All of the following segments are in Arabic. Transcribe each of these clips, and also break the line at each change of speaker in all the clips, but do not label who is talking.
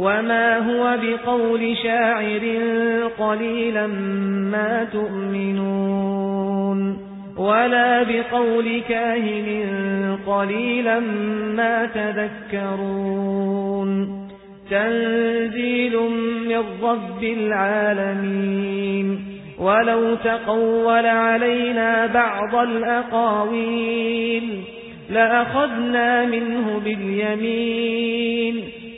وما هو بقول شاعر قليلا ما تؤمنون ولا بقول كاهن قليلا ما تذكرون تنزيل من رب العالمين ولو تقول علينا بعض الأقاويل لأخذنا منه باليمين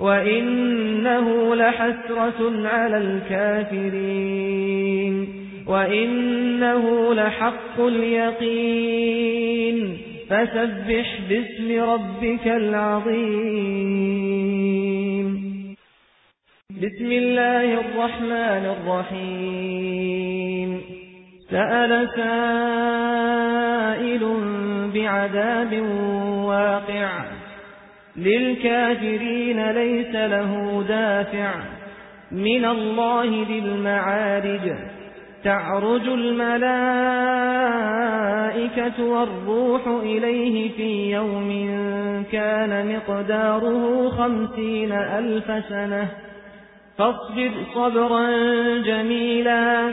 وإنه لحسرة على الكافرين وإنه لحق اليقين فسبح باسم ربك العظيم بسم الله الرحمن الرحيم سأل سائل بعذاب واقع للكافرين ليس له دافع من الله للمعارج تعرج الملائكة والروح إليه في يوم كان مقداره خمسين ألف سنة. فاصبر صبرا جميلا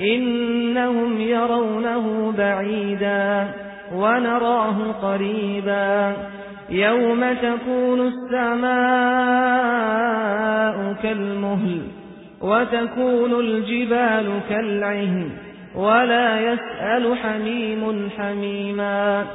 إنهم يرونه بعيدا ونراه قريبا. يوم تكون السماء كالمهل وتكون الجبال كالعهن ولا يسأل حميم حميما